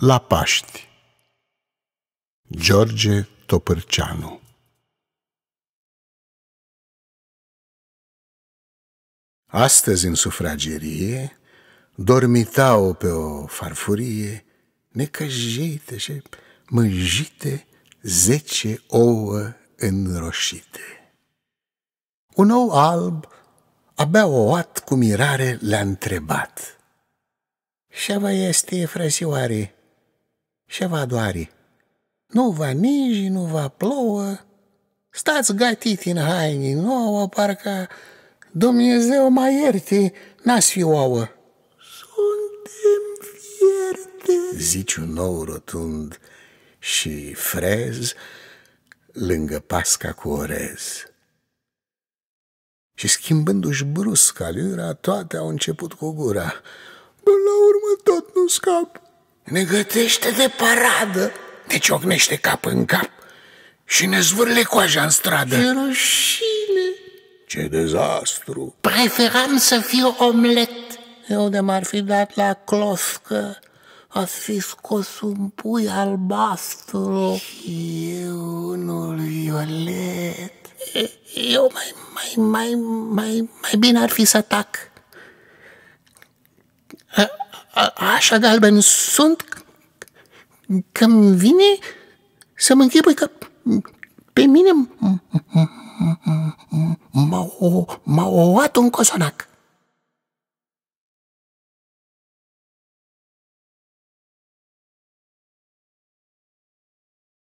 La Paști George Topârceanu Astăzi în sufragerie dormitau pe o farfurie necăjite și mânjite zece ouă înroșite. Un ou alb, abia oat cu mirare, le-a întrebat. Ce vă este, frăsioare? Ce vă doare? Nu va niji, nu va plouă, stați gatit în haine nouă, parcă Dumnezeu mai ierte, n-ați fi ouă. Suntem fierte, Zici un nou rotund și frez lângă pasca cu orez. Și schimbându-și brusc alura, toate au început cu gura. Până la urmă tot nu scap. Ne gătește de paradă, ne ciocnește cap în cap și ne zvârle coaja în stradă. Ce rușine! Ce dezastru! Preferam să fiu omlet. Eu de m-ar fi dat la closcă, ați fi scos un pui albastru. Eu unul violet. Eu mai, mai, mai, mai, mai bine ar fi să tac. A, a, așa galben sunt că-mi vine să mă închipui că pe mine m- m- m- m- m- m-a o- m-a ouat un cosonac.